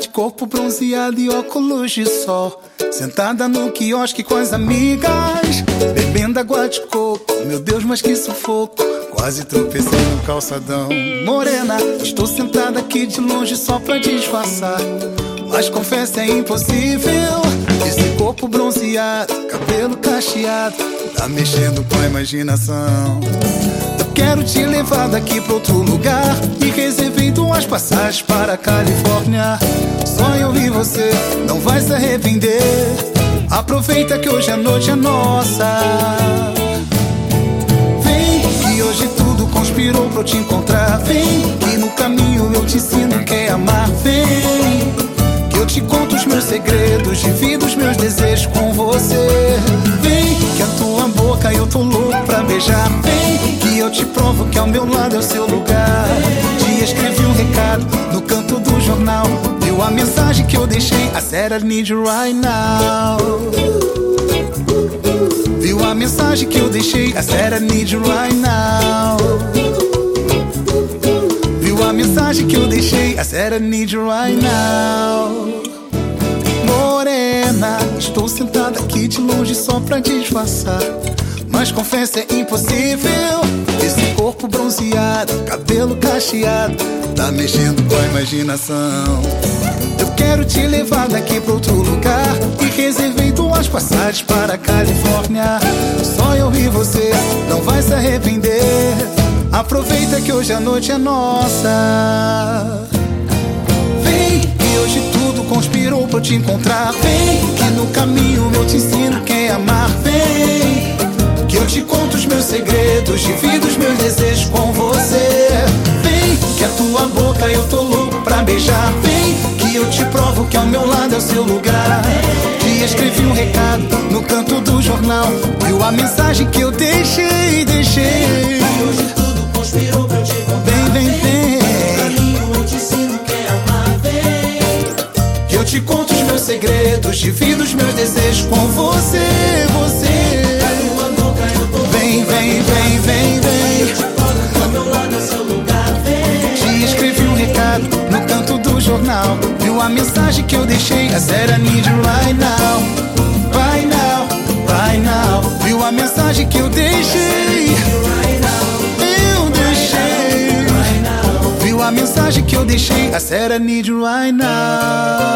de corpo bronzeado e óculos de sol. Sentada no quiosque com as amigas, bebendo água de coco. Meu Deus, mas que sufoco. Quase tropecei no calçadão. Morena, estou sentada aqui de longe só pra disfarçar. Mas confesso, é impossível. Esse corpo bronzeado, cabelo cacheado, tá mexendo com a imaginação. Quero te levar daqui pra outro lugar. E reservei duas passagens para a Califórnia. Só eu vi você, não vai se arrepender. Aproveita que hoje a noite é nossa. Vem, que hoje tudo conspirou pra eu te encontrar. Vem, que no caminho eu te ensino que é amar. Vem, que eu te conto os meus segredos, divido os meus desejos com você. Eu te provo que ao meu lado é o seu lugar. Te escrevi um recado no canto do jornal. Viu a mensagem que eu deixei? I said I need you right now. Viu a mensagem que eu deixei? I said I need you right now. Viu a mensagem que eu deixei? I said I need you right now. Morena, estou sentada aqui de longe só pra disfarçar. Mas confesso, é impossível. Esse corpo bronzeado, cabelo cacheado, tá mexendo com a imaginação. Eu quero te levar daqui pra outro lugar. E reservei duas passagens para a Califórnia. Só eu e você, não vai se arrepender. Aproveita que hoje a noite é nossa. Vem, que hoje tudo conspirou pra eu te encontrar. Vem, que no caminho eu te ensino tua boca eu tô louco pra beijar. Vem, que eu te provo que ao meu lado é o seu lugar. Te escrevi um recado no canto do jornal. Viu a mensagem que eu deixei, deixei. Hoje tudo conspirou pra eu te encontrar. Vem, vem, vem. Eu te ensino que é amar. Vem, Que eu te conto os meus segredos, divido os meus desejos com você, você. vem, vem, vem, vem. Jornal. Viu a mensagem que eu deixei? I said need you right now. Right now, right now. Viu a mensagem que eu deixei? Eu deixei. Viu a mensagem que eu deixei? I said need you right now.